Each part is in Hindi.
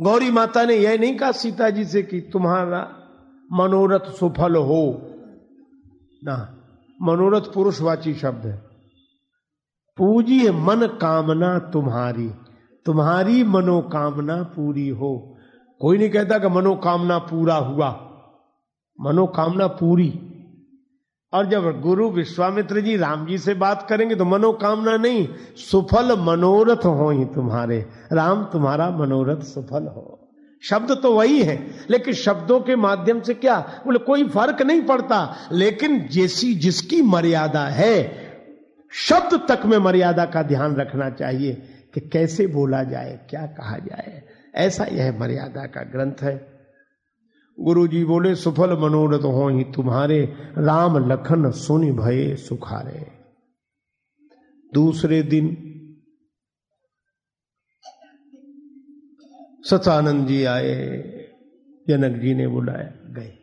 गौरी माता ने यह नहीं कहा सीता जी से कि तुम्हारा मनोरथ सुफल हो। ना, मनोरथ पुरुषवाची शब्द है। पूजी मन कामना तुम्हारी तुम्हारी मनोकामना पूरी हो। कोई नहीं कहता कि मनोकामना पूरा हुआ। मनोकामना पूरी। और जब गुरु विश्वामित्र जी राम जी से बात करेंगे तो मनोकामना नहीं, सुफल मनोरथ हो ही तुम्हारे। राम, तुम्हारा मनोरथ सुफल हो। शब्द तो वही है, लेकिन शब्दों के माध्यम से क्या? बोले, कोई फ़र्क नहीं पड़ता, लेकिन जैसी जिसकी मर्यादा है, शब्द तक में मर्यादा का ध्यान रखना चाहिए कि कैसे बोला जाए, क्या कहा जाए। ऐसा यह मर्यादा का ग्रंथ है। गुरु जी बोले, सुफल मनोरथ हो ही तुम्हारे राम लखन सुनि भये सुखारे। दूसरे दिन सचानंद जी आए, जनक जी ने बुलाया, गए।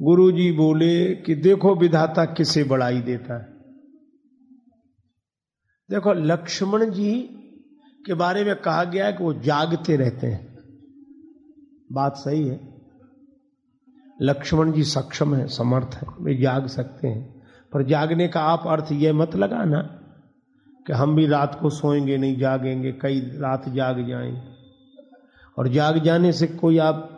गुरु जी बोले कि देखो विधाता किसे बड़ाई देता है। देखो, लक्ष्मण जी के बारे में कहा गया है कि वो जागते रहते हैं। बात सही है। लक्ष्मण जी सक्षम है, समर्थ है, वे जाग सकते हैं। पर जागने का आप अर्थ यह मत लगाना कि हम भी रात को सोएँगे, नहीं जागेंगे, कई रात जाग जाएँगे। और जाग जाने से कोई आप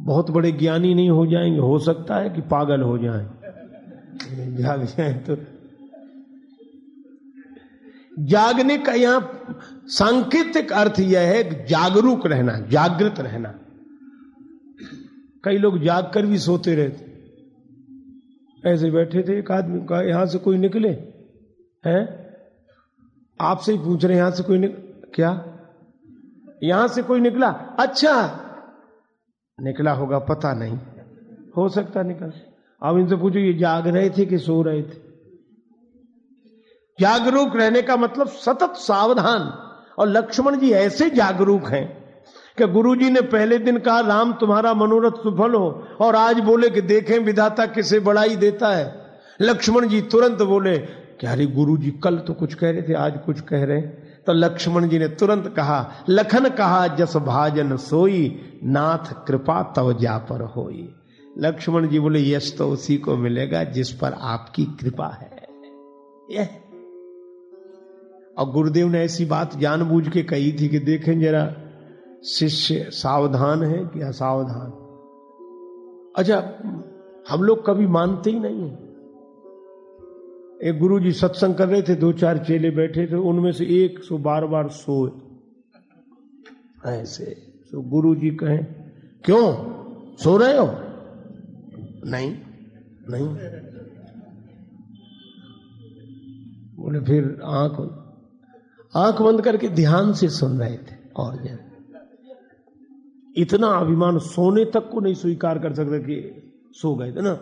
बहुत बड़े ज्ञानी नहीं हो जाएँगे, हो सकता है कि पागल हो जाएँ। जाग जाए तो जागने का यहाँ सांकेतिक अर्थ यह है जागरूक रहना, जागृत रहना। कई लोग जाग कर भी सोते रहते। ऐसे बैठे थे, एक आदमी का यहाँ से कोई निकले? हैं? आपसे ही पूछ रहे यहाँ से कोई निकल क्या? यहाँ से कोई निकला? अच्छा निकला होगा, पता नहीं। हो सकता निकल। अब इनसे पूछो, ये जाग रहे थे कि सो रहे थे? जागरूक रहने का मतलब सतत सावधान। और लक्ष्मण जी ऐसे जागरूक हैं कि गुरुजी ने पहले दिन कहा, राम, तुम्हारा मनोरथ सुफल हो। और आज बोले कि, देखें, विधाता किसे बड़ाई देता है? लक्ष्मण जी तुरंत बोले कि अरे गुरु जी कल तो कुछ कह रहे थे, आज कुछ कह रहे हैं? तो लक्ष्मण जी ने तुरंत कहा, लखन कहा, जस भाजन सोई, नाथ कृपा तव जा पर होई। लक्ष्मण जी बोले, यश तो उसी को मिलेगा जिस पर आपकी कृपा है। यह और गुरुदेव ने ऐसी बात जानबूझ के कही थी कि देखें जरा, शिष्य सावधान है कि असावधान? अच्छा हम लोग कभी मानते ही नहीं है। एक गुरु जी सत्संग कर रहे थे, दो चार चेले बैठे थे, उनमें से एक सो बार बार सोए। ऐसे तो गुरु जी कहें, क्यों? सो रहे हो? नहीं नहीं। बोले, फिर आँख आँख बंद करके ध्यान से सुन रहे थे और जन। इतना अभिमान सोने तक को नहीं स्वीकार कर सकते कि सो गए थे ना।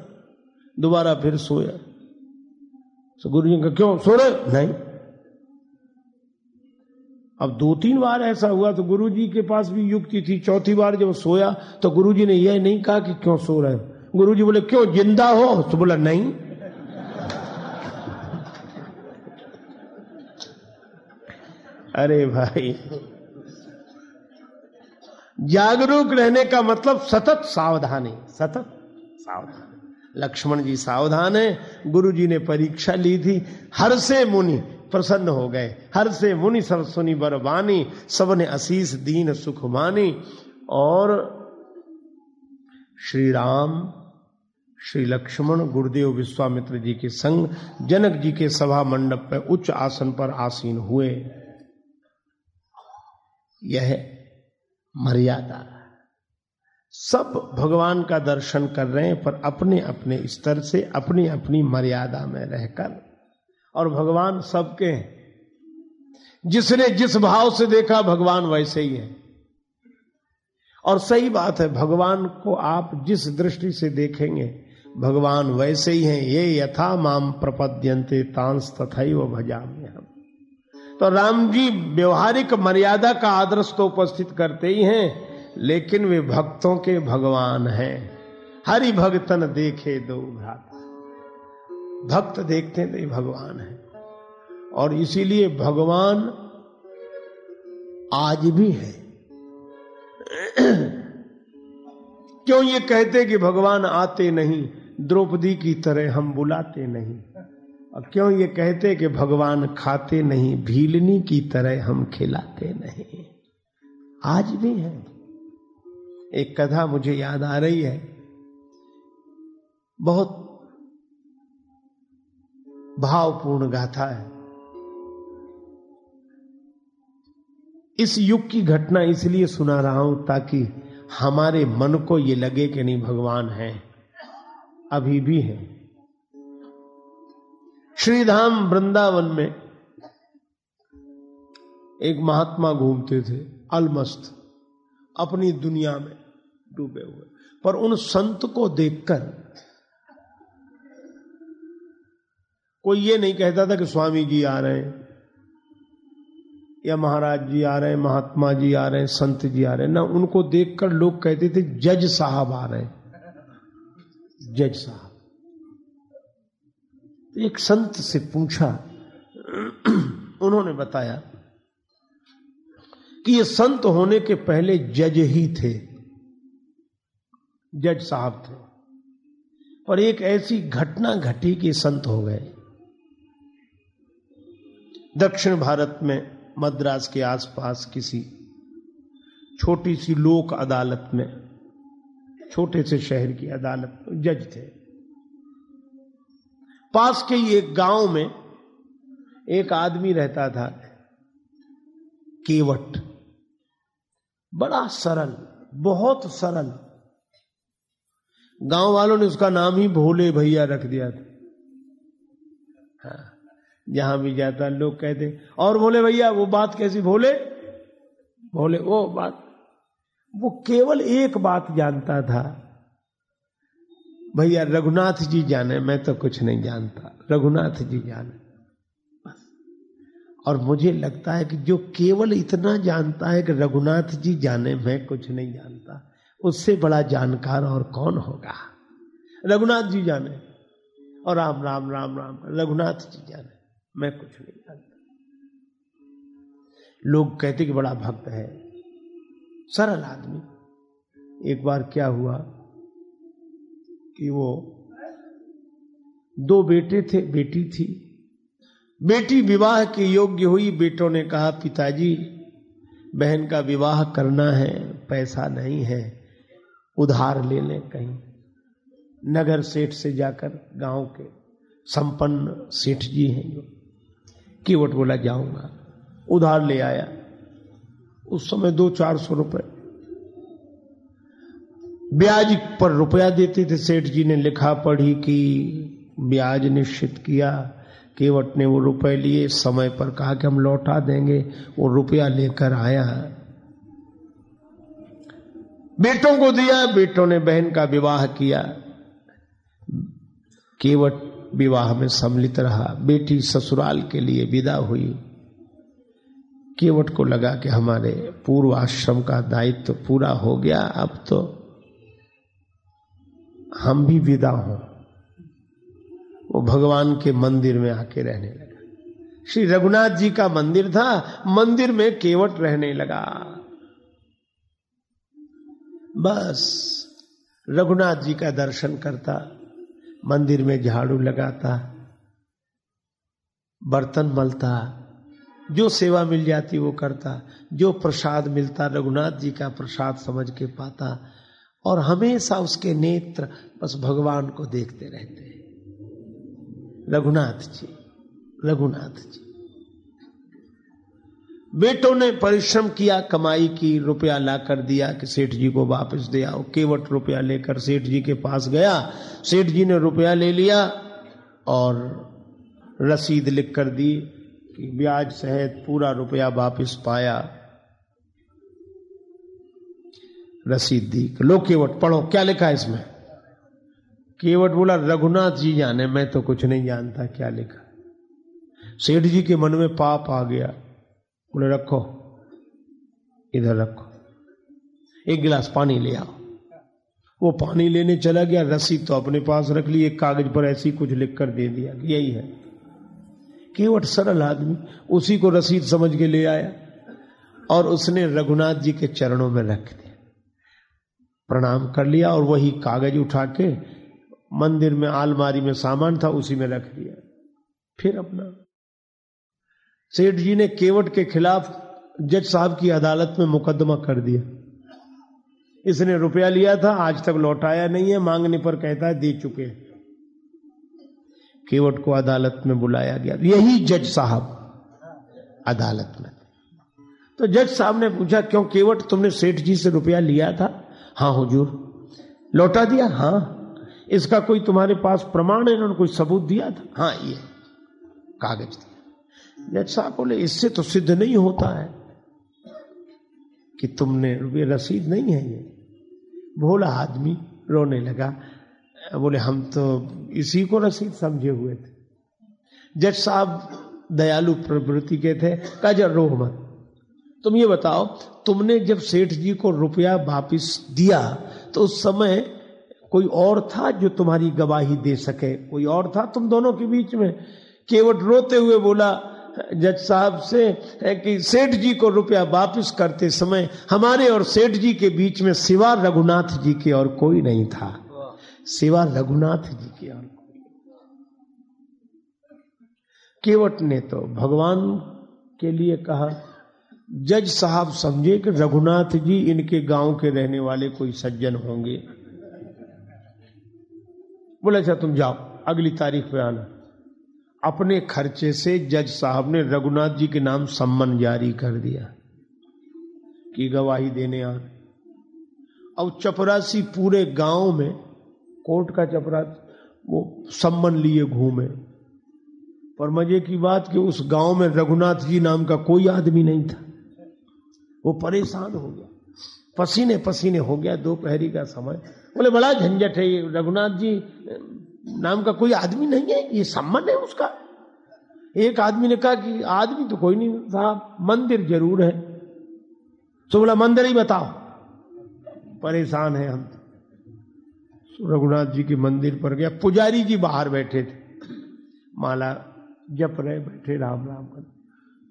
दोबारा फिर सोया। तो गुरु जी का क्यों? सो रहे? नहीं। अब दो तीन बार ऐसा हुआ तो गुरु जी के पास भी युक्ति थी। चौथी बार जब सोया तो गुरु जी ने यह नहीं कहा कि क्यों सो रहे गुरु जी बोले, क्यों? ज़िंदा हो? तो बोला, नहीं। अरे भाई। जागरूक रहने का मतलब सतत सावधानी। सतत सावधान। लक्ष्मण जी सावधान है। गुरु जी ने परीक्षा ली थी। हर से मुनि प्रसन्न हो गए। हर से मुनि सब सुनी बरबानी। सबने असीस दीन सुख मानी। और श्री राम, श्री लक्ष्मण, गुरुदेव विश्वामित्र जी के संग जनक जी के सभा मंडप पर उच्च आसन पर आसीन हुए। यह मर्यादा। सब भगवान का दर्शन कर रहे हैं, पर अपने अपने स्तर से अपनी अपनी मर्यादा में रहकर। और भगवान सबके जिसने जिस भाव से देखा, भगवान वैसे ही है। और सही बात है, भगवान को आप जिस दृष्टि से देखेंगे, भगवान वैसे ही हैं। ये यथा माम प्रपद्यंते तांस तथा वो भजाम्य हम तो राम जी व्यवहारिक मर्यादा का आदर्श तो उपस्थित करते ही हैं, लेकिन वे भक्तों के भगवान हैं। हरि भगतन देखे दो भ्राता। भक्त देखते तो ये भगवान है। और इसीलिए भगवान आज भी है। क्यों ये कहते कि भगवान आते नहीं, द्रौपदी की तरह हम बुलाते नहीं? क्यों ये कहते कि भगवान खाते नहीं, भीलनी की तरह हम खिलाते नहीं? आज भी है। एक कथा मुझे याद आ रही है। बहुत भावपूर्ण गाथा है। इस युग की घटना इसलिए सुना रहा हूँ ताकि हमारे मन को ये लगे कि नहीं, भगवान है, अभी भी है। श्रीधाम वृंदावन में एक महात्मा घूमते थे, अलमस्त, अपनी दुनिया में डूबे हुए। पर उन संत को देखकर कोई ये नहीं कहता था कि स्वामी जी आ रहे हैं, या महाराज जी आ रहे हैं, महात्मा जी आ रहे हैं, संत जी आ रहे हैं। ना, उनको देखकर लोग कहते थे, जज साहब आ रहे हैं। जज साहब। तो एक संत से पूछा, उन्होंने बताया कि ये संत होने के पहले जज ही थे, जज साहब थे पर एक ऐसी घटना घटी कि संत हो गए। दक्षिण भारत में मद्रास के आसपास किसी छोटी सी लोक अदालत में, छोटे से शहर की अदालत जज थे। पास के ही एक गाँव में एक आदमी रहता था, केवट। बड़ा सरल, बहुत सरल। गाँव वालों ने उसका नाम ही भोले भैया रख दिया था। हाँ जहाँ भी जाता लोग कहते, और भोले भैया, वो बात कैसी, भोले? भोले, वो बात, वो केवल एक बात जानता था भैया, रघुनाथ जी जाने, मैं तो कुछ नहीं जानता। रघुनाथ जी जाने। बस। और मुझे लगता है कि जो केवल इतना जानता है कि रघुनाथ जी जाने, मैं कुछ नहीं जानता। उससे बड़ा जानकार और कौन होगा? रघुनाथ जी जाने। और राम राम राम राम, रघुनाथ जी जाने। मैं कुछ नहीं जानता। लोग कहते कि बड़ा भक्त है। सरल आदमी। एक बार क्या हुआ? कि वो दो बेटे थे, बेटी थी। बेटी विवाह के योग्य हुई, बेटों ने कहा, पिताजी, बहन का विवाह करना है, पैसा नहीं है, उधार ले लें कहीं। नगर सेठ से जाकर गाँव के संपन्न सेठ जी हैं जो, केवट बोला, जाऊँगा। उधार ले आया। उस समय दो चार सौ रुपए ब्याज पर रुपया देते थे, सेठ जी ने लिखा पढ़ी कि ब्याज निश्चित किया, केवट ने वो रुपए लिए, समय पर कहा कि हम लौटा देंगे, वो रुपया लेकर आया। बेटों को दिया, बेटों ने बहन का विवाह किया। केवट विवाह में सम्मिलित रहा। बेटी ससुराल के लिए विदा हुई। केवट को लगा कि हमारे पूर्व आश्रम का दायित्व तो पूरा हो गया, अब तो हम भी विदा हों। वो भगवान के मंदिर में आके रहने लगा। श्री रघुनाथ जी का मंदिर था, मंदिर में केवट रहने लगा। बस रघुनाथ जी का दर्शन करता, मंदिर में झाड़ू लगाता, बर्तन मलता, जो सेवा मिल जाती वो करता, जो प्रसाद मिलता रघुनाथ जी का प्रसाद समझ के पाता और हमेशा उसके नेत्र बस भगवान को देखते रहते हैं। रघुनाथ जी रघुनाथ जी। बेटों ने परिश्रम किया, कमाई की, रुपया ला कर दिया कि सेठ जी को वापस दे आओ। केवट रुपया लेकर सेठ जी के पास गया। सेठ जी ने रुपया ले लिया और रसीद लिख कर दी कि ब्याज सहित पूरा रुपया वापस पाया। रसीद। दी लो केवट पढ़ो, क्या लिखा है इसमें? केवट बोला, रघुनाथ जी जाने, मैं तो कुछ नहीं जानता क्या लिखा। सेठ जी के मन में पाप आ गया। बोले, रखो, इधर रखो। एक गिलास पानी ले आओ। वो पानी लेने चला गया, रसीद तो अपने पास रख ली, एक कागज़ पर ऐसी कुछ लिख कर दे दिया। यही है। केवट सरल आदमी, उसी को रसीद समझ के ले आया और उसने रघुनाथ जी के चरणों में रख दिया। प्रणाम कर लिया और वही कागज़ उठा के मंदिर में आलमारी में सामान था उसी में रख दिया। फिर अपना। सेठ जी ने केवट के खिलाफ जज साहब की अदालत में मुकदमा कर दिया। इसने रुपया लिया था, आज तक लौटाया नहीं है, मांगने पर कहता है, दे चुके केवट को अदालत में बुलाया गया। यही जज साहब अदालत में तो जज साहब ने पूछा, क्यों केवट, तुमने सेठ जी से रुपया लिया था? हाँ हुजूर। लौटा दिया? हाँ। इसका कोई तुम्हारे पास प्रमाण है? इन्होंने कोई सबूत दिया था? हाँ ये कागज़ दिया। जज साहब बोले, इससे तो सिद्ध नहीं होता है कि तुमने ये रसीद नहीं है ये। भोला आदमी रोने लगा। बोले, हम तो इसी को रसीद समझे हुए थे। जज साहब दयालु प्रवृत्ति के थे। कजर रो मत। तुम ये बताओ, तुमने जब सेठ जी को रुपया वापिस दिया तो उस समय कोई और था जो तुम्हारी गवाही दे सके? कोई और था तुम दोनों के बीच में? केवट रोते हुए बोला, जज साहब से कि सेठ जी को रुपया वापस करते समय हमारे और सेठ जी के बीच में सिवा रघुनाथ जी के और कोई नहीं था। सिवा रघुनाथ जी के और कोई केवट ने तो भगवान के लिए कहा जज साहब समझे कि रघुनाथ जी इनके गाँव के रहने वाले कोई सज्जन होंगे। बोले अच्छा तुम जाओ, अगली तारीख पे आना। अपने खर्चे से जज साहब ने रघुनाथ जी के नाम सम्मन जारी कर दिया कि गवाही देने आ। अब चपरासी पूरे गाँव में, कोर्ट का चपरासी वो सम्मन लिए घूमे। पर मज़े की बात कि उस गाँव में रघुनाथ जी नाम का कोई आदमी नहीं था। वो परेशान हो गया। पसीने पसीने हो गया दोपहरी का समय। बोले, बड़ा झंझट है ये, रघुनाथ जी, नाम का कोई आदमी नहीं है? ये सम्मान है उसका? एक आदमी ने कहा कि आदमी तो कोई नहीं था, मंदिर ज़रूर है। तो बोला, मंदिर ही बताओ। परेशान है हम तो। रघुनाथ जी के मंदिर पर गया। पुजारी जी बाहर बैठे थे। माला जप रहे, बैठे, राम राम कर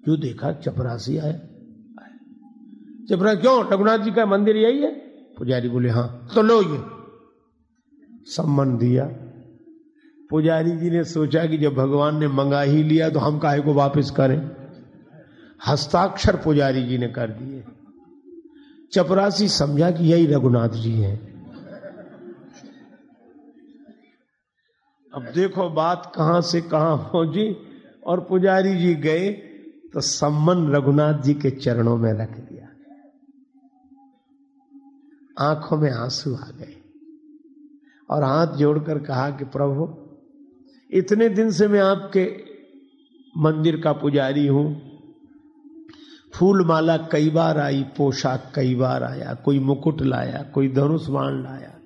जो देखा? चपरासी चपरा क्यों? रघुनाथ जी का मंदिर यही है? पुजारी बोले हाँ तो लो ये। सम्मान दिया। पुजारी जी ने सोचा कि जब भगवान ने मंगा ही लिया तो हम काहे को वापस करें? हस्ताक्षर पुजारी जी ने कर दिए। चपरासी समझा कि यही रघुनाथ जी हैं। अब देखो बात कहाँ से कहाँ पहुँची। और पुजारी जी गए तो सम्मन रघुनाथ जी के चरणों में रख। आँखों में आँसू आ गए और हाथ जोड़कर कहा कि प्रभु, इतने दिन से मैं आपके मंदिर का पुजारी हूँ। फूल माला कई बार आई, पोशाक कई बार आया, कोई मुकुट लाया, कोई धनुष बाण लाया,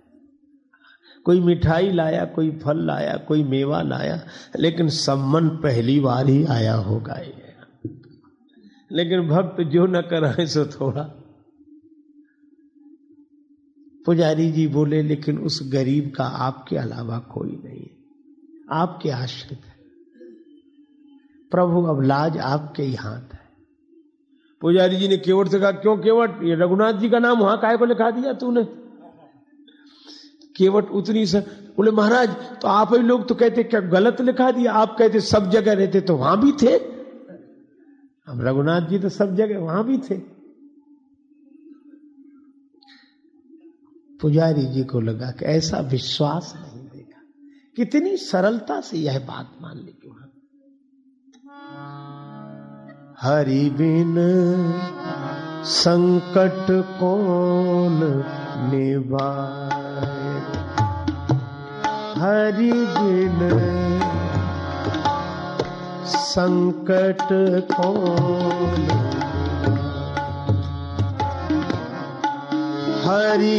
कोई मिठाई लाया, कोई फल लाया, कोई मेवा लाया, लेकिन सम्मन पहली बार ही आया होगा ये। लेकिन भक्त जो न कराए सो थोड़ा पुजारी जी बोले, लेकिन उस गरीब का आपके अलावा कोई नहीं आपके आश्रित है। प्रभु, अब लाज आपके ही हाथ है। पुजारी जी ने केवट से कहा, क्यों केवट? ये रघुनाथ जी का नाम वहाँ काय को लिखा दिया तूने? केवट उतनी से, बोले, महाराज तो आप ही लोग तो कहते, क्या गलत लिखा दिया? आप कहते, सब जगह रहते तो वहाँ भी थे? अब रघुनाथ जी तो सब जगह वहाँ भी थे। पुजारी जी को लगा कि ऐसा विश्वास नहीं देगा कितनी सरलता से यह बात मान ली क्यों हरि बिन संकट कौन निवाए हरि बिन संकट कौन हरि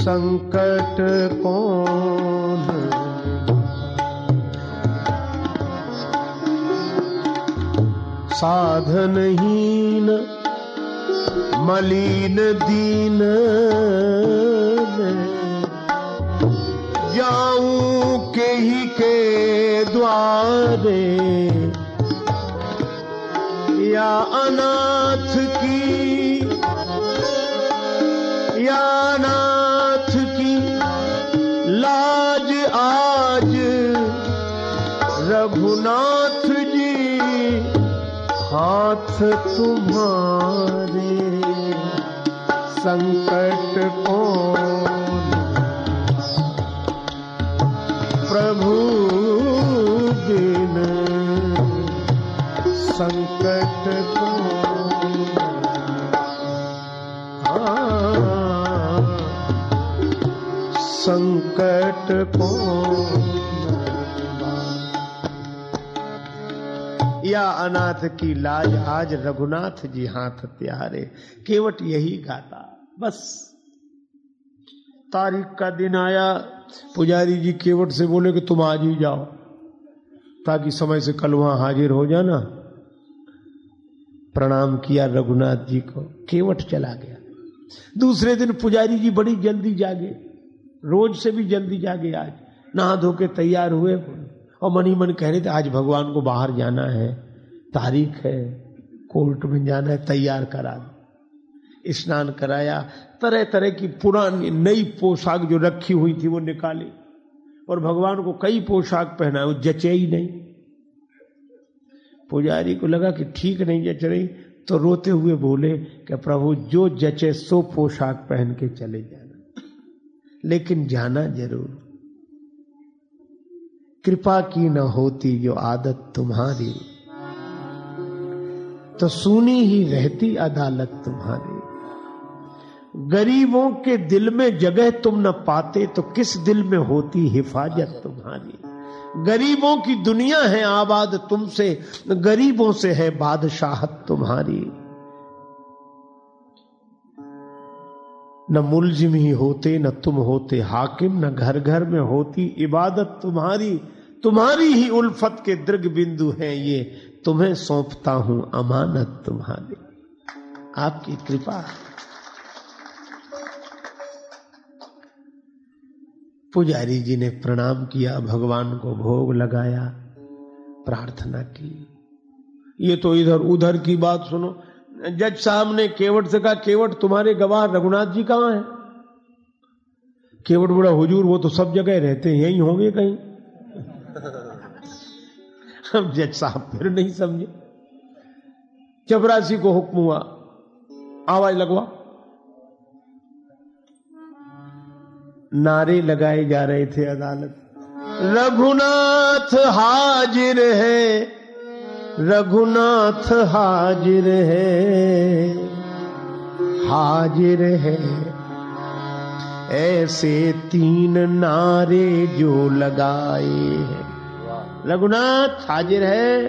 संकट कौन साधनहीन मलिन दीन जाऊँ के ही के द्वार या अनाथ की, या अनाथ की लाज आज रघुनाथ जी, हाथ तुम्हारे संकट कौन? प्रभु दिन संकट संकट कौन या अनाथ की लाज आज रघुनाथ जी हाथ त्यारे केवट यही गाता। बस। तारीख का दिन आया, पुजारी जी केवट से बोले कि तुम आज ही जाओ, ताकि समय से कल वहाँ हाजिर हो जाना। प्रणाम किया रघुनाथ जी को, केवट चला गया। दूसरे दिन पुजारी जी बड़ी जल्दी जागे। रोज से भी जल्दी जागे आज। नहा धो के तैयार हुए। और मन ही मन कह रहे थे, आज भगवान को बाहर जाना है। तारीख है। कोर्ट में जाना है। तैयार करा स्नान कराया। तरह तरह की पुरानी नई पोशाक जो रखी हुई थी वो निकाली। और भगवान को कई पोशाक पहना वो जचे ही नहीं। पुजारी को लगा कि ठीक नहीं जच रही। तो रोते हुए बोले कि प्रभु, जो जचे सो पोशाक पहन के चले जाना लेकिन जाना ज़रूर। कृपा की न होती जो आदत तुम्हारी। तो सुनी ही रहती अदालत तुम्हारी। गरीबों के दिल में जगह तुम न पाते तो किस दिल में होती हिफाजत तुम्हारी? गरीबों की दुनिया है आबाद, तुमसे, गरीबों से है बादशाहत तुम्हारी। न मुलजिम ही होते, न तुम होते हाकिम, न घर घर में होती इबादत तुम्हारी। तुम्हारी ही उल्फत के दृग बिंदु हैं ये। तुम्हें सौंपता हूँ अमानत तुम्हारी। आपकी कृपा। पुजारी जी ने प्रणाम किया, भगवान को भोग लगाया, प्रार्थना की। ये तो इधर उधर की बात सुनो। जज साहब ने केवट से कहा, केवट, तुम्हारे गवाह रघुनाथ जी कहाँ हैं? केवट बड़ा हुजूर, वो तो सब जगह रहते हैं, यही होंगे कहीं। अब जज साहब फिर नहीं समझे। चपरासी को हुक्म हुआ, आवाज़ लगवा। नारे लगाए जा रहे थे अदालत। रघुनाथ हाजिर है। रघुनाथ हाजिर है। हाजिर है। ऐसे तीन नारे जो लगाए हैं। रघुनाथ हाजिर है।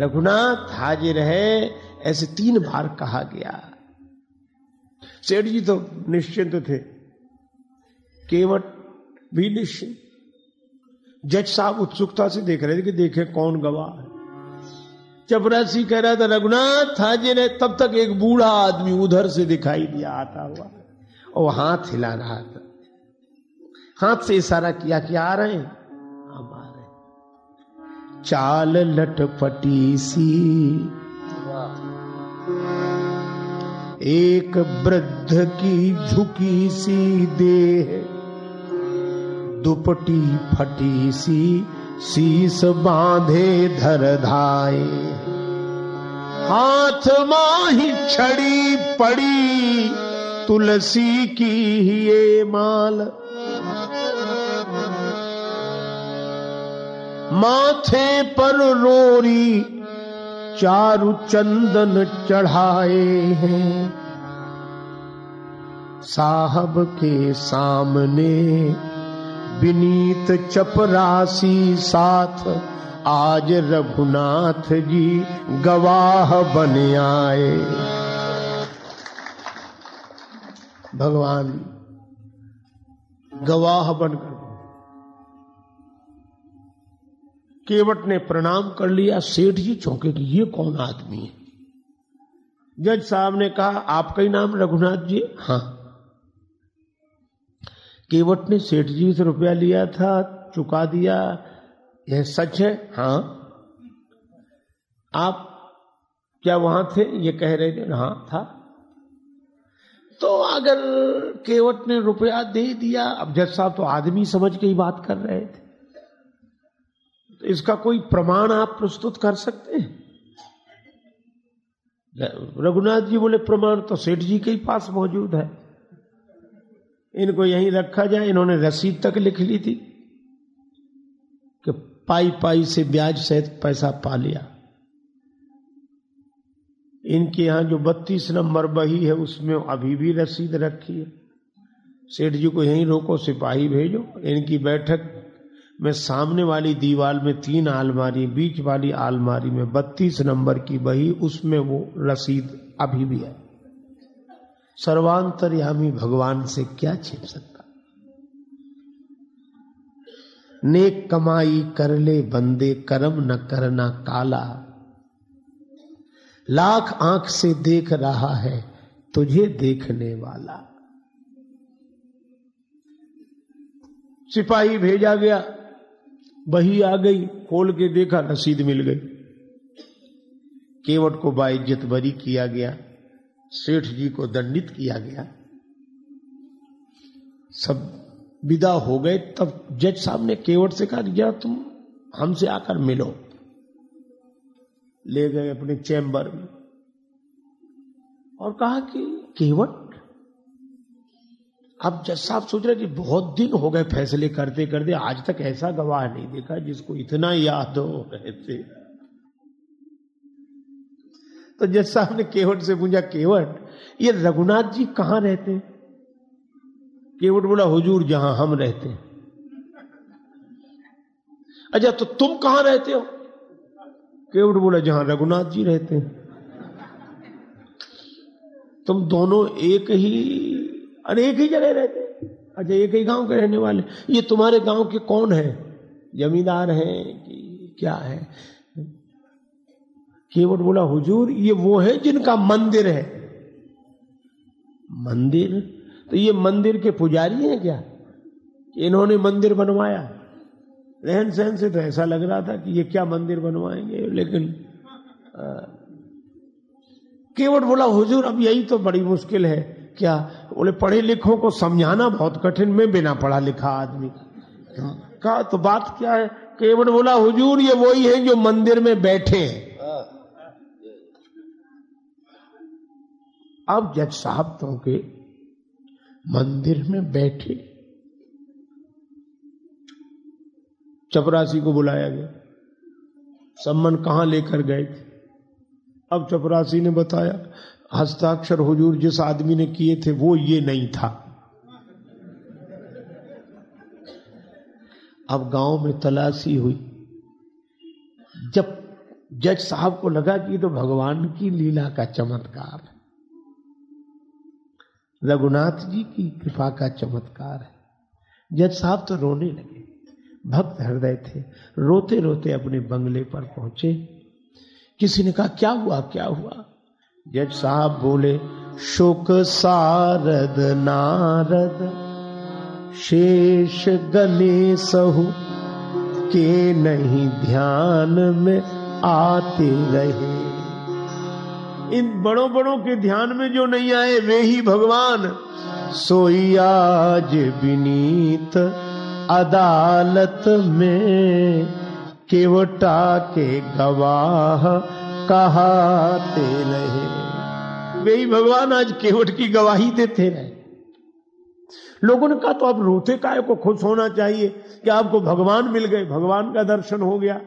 रघुनाथ हाजिर है। ऐसे तीन बार कहा गया। सेठ जी तो निश्चिंत थे। केवट भी निश्चिंत। जज साहब उत्सुकता से देख रहे थे कि देखे कौन गवाह है। चपरासी कह रहा था, रघुनाथ हाजिर है तब तक एक बूढ़ा आदमी उधर से दिखाई दिया आता हुआ। और हाथ हिला रहा था। हाथ से इशारा किया कि, आ रहे हैं? हम आ रहे हैं। चाल लटपटी सी। एक वृद्ध की झुकी सी देह। दुपटी फटी सी। शीस बांधे धर धाए। हाथ माही छड़ी पड़ी, तुलसी की ये माल। माथे पर रोरी चारु चंदन चढ़ाए हैं। साहब के सामने विनीत चपरासी साथ। आज रघुनाथ जी गवाह बन आए। भगवान गवाह बनकर केवट ने प्रणाम कर लिया। सेठ जी चौंके कि ये कौन आदमी है? जज साहब ने कहा, आपका ही नाम रघुनाथ जी? हाँ। केवट ने सेठ जी से रुपया लिया था, चुका दिया। यह सच है? हाँ। आप क्या वहाँ थे? ये कह रहे थे हाँ था। तो अगर केवट ने रुपया दे दिया, अब जज साहब तो आदमी समझ के ही बात कर रहे थे। तो इसका कोई प्रमाण आप प्रस्तुत कर सकते हैं? रघुनाथ जी बोले, प्रमाण तो सेठ जी के ही पास मौजूद है। इनको यहीं रखा जाए। इन्होंने रसीद तक लिख ली थी कि पाई पाई से ब्याज सहित पैसा पा लिया। इनके यहाँ जो बत्तीस नंबर बही है, उसमें अभी भी रसीद रखी है। सेठ जी को यहीं रोको, सिपाही भेजो। इनकी बैठक में सामने वाली दीवार में तीन आलमारी, बीच वाली आलमारी में बत्तीस नंबर की बही, उसमें वो रसीद अभी भी है। सर्वांतरयामी भगवान से क्या छिप सकता? नेक कमाई कर ले बंदे, कर्म न करना काला। लाख आँख से देख रहा है तुझे देखने वाला। सिपाही भेजा गया, बही आ गई, खोल के देखा, रसीद मिल गई। केवट को बाइज्जत बरी किया गया। सेठ जी को दंडित किया गया। सब विदा हो गए, तब जज साहब ने केवट से कहा गया तुम हमसे आकर मिलो। ले गए अपने चैम्बर में। और कहा कि, केवट, अब जज साहब सोच रहे कि बहुत दिन हो गए फैसले करते करते आज तक ऐसा गवाह नहीं देखा जिसको इतना याद हो थे तो जज साहब ने केवट से पूछा, केवट, ये रघुनाथ जी कहाँ रहते हैं? केवट बोला, हुजूर जहाँ हम रहते हैं। अच्छा तो तुम कहाँ रहते हो? केवट बोला, जहाँ रघुनाथ जी रहते हैं। तुम दोनों एक ही, अरे एक ही जगह रहते अच्छा एक ही गाँव के रहने वाले। ये तुम्हारे गाँव के कौन है? जमींदार हैं कि क्या है? केवट बोला, हुजूर, ये वो है जिनका मंदिर है। मंदिर? तो ये मंदिर के पुजारी हैं क्या? इन्होंने मंदिर बनवाया। रहन सहन से तो ऐसा लग रहा था कि ये क्या मंदिर बनवाएँगे, लेकिन केवट बोला, हुजूर, अब यही तो बड़ी मुश्किल है। क्या? बोले, पढ़े लिखों को समझाना बहुत कठिन, में बिना पढ़ा लिखा आदमी कहा तो बात क्या है? केवट बोला, हुजूर, ये वही है जो मंदिर में बैठे हैं। अब जज साहब तो के मंदिर में बैठे। चपरासी को बुलाया गया। सम्मन कहाँ लेकर गए थे? अब चपरासी ने बताया, हस्ताक्षर हुजूर जिस आदमी ने किए थे वो ये नहीं था। अब गाँव में तलाशी हुई। जब जज साहब को लगा कि तो भगवान की लीला का चमत्कार है। रघुनाथ जी की कृपा का चमत्कार है। जज साहब तो रोने लगे। भक्त हृदय थे। रोते रोते अपने बंगले पर पहुँचे। किसी ने कहा, क्या हुआ क्या हुआ? जज साहब बोले, शोक सारद नारद, शेष गणेश के नहीं ध्यान में आते रहे। इन बड़ों बड़ों के ध्यान में जो नहीं आए, वे ही भगवान। सोई आज विनीत अदालत में, केवटा के गवाह कहाते रहे। वे ही भगवान आज केवट की गवाही देते रहे। लोगों ने कहा तो आप रोते काय को? खुश होना चाहिए कि आपको भगवान मिल गए। भगवान का दर्शन हो गया।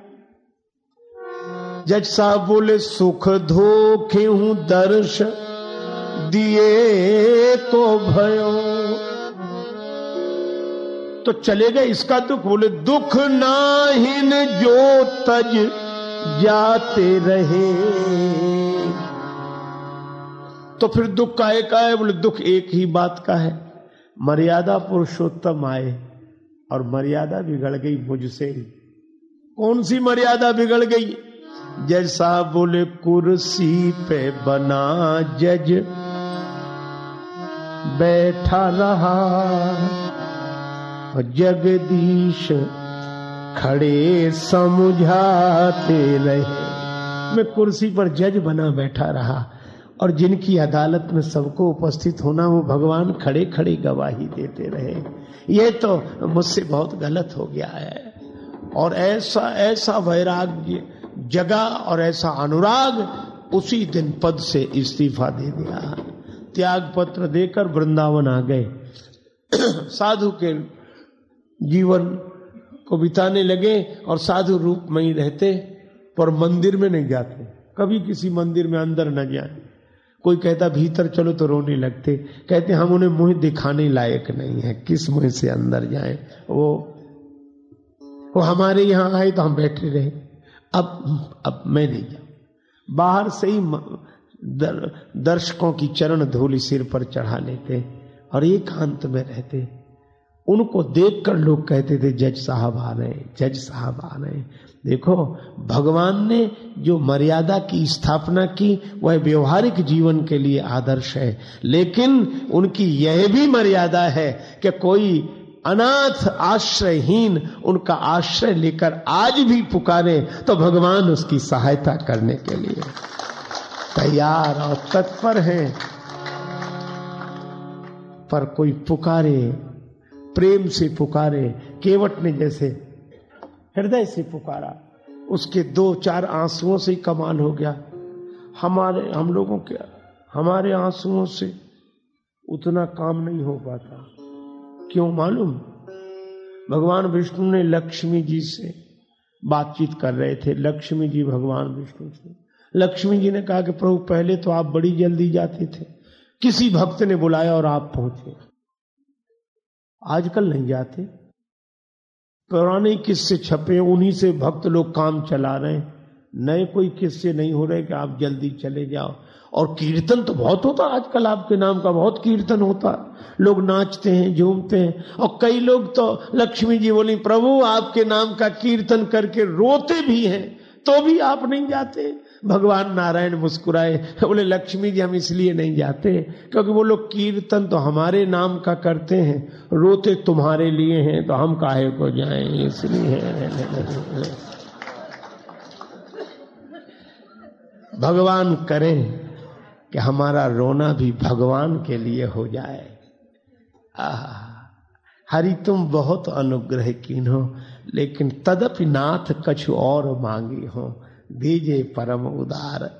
जज साहब बोले, सुख धोखे हूँ दर्श दिए को भयो। तो चले गए इसका दुख, बोले, दुख नाहिन जो तज जाते रहे। तो फिर दुख का एक आए बोले, दुख एक ही बात का है। मर्यादा पुरुषोत्तम आए और मर्यादा बिगड़ गई मुझसे। कौन सी मर्यादा बिगड़ गई? जैसा बोले कुर्सी पे बना जज। बैठा रहा जगदीश खड़े समझाते रहे। मैं कुर्सी पर जज बना बैठा रहा और जिनकी अदालत में सबको उपस्थित होना, वो भगवान खड़े खड़े गवाही देते रहे। ये तो मुझसे बहुत गलत हो गया है। और ऐसा ऐसा वैराग्य जगा और ऐसा अनुराग उसी दिन पद से इस्तीफा दे दिया। त्याग पत्र देकर वृंदावन आ गए। साधु के जीवन को बिताने लगे और साधु रूप में ही रहते, पर मंदिर में नहीं जाते। कभी किसी मंदिर में अंदर न जाए। कोई कहता, भीतर चलो तो रोने लगते। कहते, हम उन्हें मुँह दिखाने लायक नहीं है। किस मुँह से अंदर जाए? वो वो हमारे यहाँ आए तो हम बैठे रहे। अब अब मैं नहीं जाऊँ। बाहर से ही दर, दर्शकों की चरण धूलि सिर पर चढ़ा लेते और एकांत में रहते। उनको देखकर लोग कहते थे जज साहब आ रहे जज साहब आ रहे देखो भगवान ने जो मर्यादा की स्थापना की वह व्यवहारिक जीवन के लिए आदर्श है। लेकिन उनकी यह भी मर्यादा है कि कोई अनाथ आश्रयहीन उनका आश्रय लेकर आज भी पुकारे तो भगवान उसकी सहायता करने के लिए तैयार और तत्पर हैं। पर कोई पुकारे, प्रेम से पुकारे, केवट ने जैसे हृदय से पुकारा, उसके दो चार आंसुओं से ही कमाल हो गया। हमारे, हम लोगों के, हमारे आंसुओं से उतना काम नहीं हो पाता। क्यों मालूम? भगवान विष्णु ने लक्ष्मी जी से बातचीत कर रहे थे। लक्ष्मी जी भगवान विष्णु से लक्ष्मी जी ने कहा कि प्रभु, पहले तो आप बड़ी जल्दी जाते थे। किसी भक्त ने बुलाया और आप पहुँचे। आजकल नहीं जाते। पुराने किस्से छपे, उन्हीं से भक्त लोग काम चला रहे हैं। नए कोई किस्से नहीं हो रहे कि आप जल्दी चले जाओ। और कीर्तन तो बहुत होता है आजकल, आपके नाम का बहुत कीर्तन होता लोग नाचते हैं, झूमते हैं, और कई लोग तो लक्ष्मी जी बोली, प्रभु, आपके नाम का कीर्तन करके रोते भी हैं तो भी आप नहीं जाते। भगवान नारायण मुस्कुराए, बोले, लक्ष्मी जी, हम इसलिए नहीं जाते, क्योंकि वो लोग कीर्तन तो हमारे नाम का करते हैं, रोते तुम्हारे लिए हैं तो हम काहे को जाए, इसलिए भगवान करें। कि हमारा रोना भी भगवान के लिए हो जाए। आह, हरि तुम बहुत अनुग्रह कीन हो, लेकिन तदपि नाथ कछु और मांगी हो। भेजे परम उदार।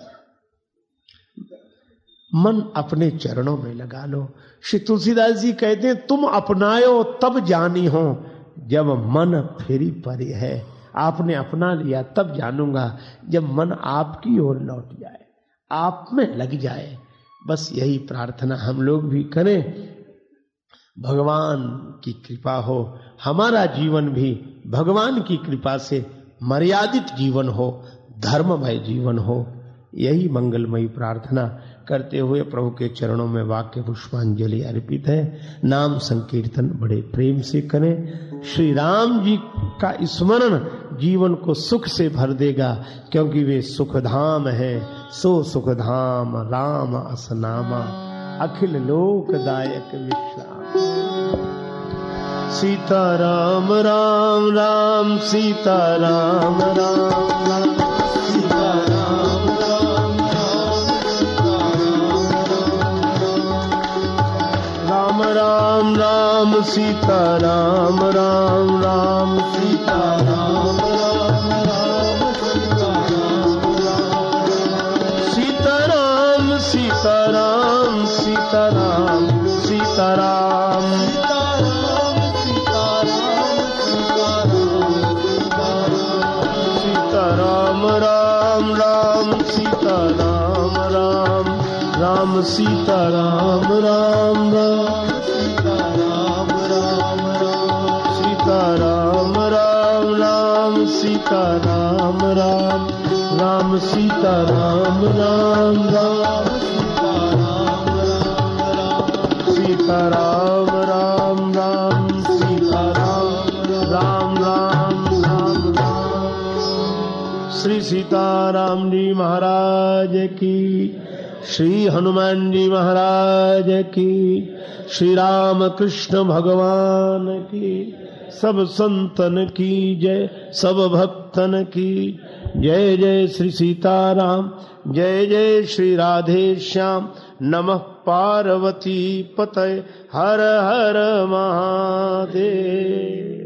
मन अपने चरणों में लगा लो। श्री तुलसीदास जी कहते हैं, तुम अपनायो, तब जानी हो, जब मन फेरी परी है। आपने अपना लिया, तब जानूँगा, जब मन आपकी ओर लौट जाए। आप में लग जाए। बस यही प्रार्थना हम लोग भी करें। भगवान की कृपा हो, हमारा जीवन भी भगवान की कृपा से मर्यादित जीवन हो, धर्ममय जीवन हो। यही मंगलमयी प्रार्थना करते हुए प्रभु के चरणों में वाक्य पुष्पांजलि अर्पित है। नाम संकीर्तन बड़े प्रेम से करें। श्री राम जी का स्मरण जीवन को सुख से भर देगा, क्योंकि वे सुखधाम है। सो सुखधाम, राम असनामा। अखिल लोकदायक विश्राम सीता राम राम राम, सीता राम राम राम। सीता राम राम। राम राम राम। सीता राम राम राम सीता राम राम सीता राम सीता सीता राम सीता राम सीता राम राम राम सीता राम राम राम सीता राम राम राम। राम सीता राम राम राम। सीता राम राम राम। सीता राम राम राम। राम राम सीताराम जी महाराज की। श्री हनुमान जी महाराज की। श्री राम कृष्ण भगवान की। सब संतन की जय, सब भक्तन की। जय जय श्री सीताराम, जय जय श्री राधे श्याम। नमः पार्वती पतय, हर हर महादेव।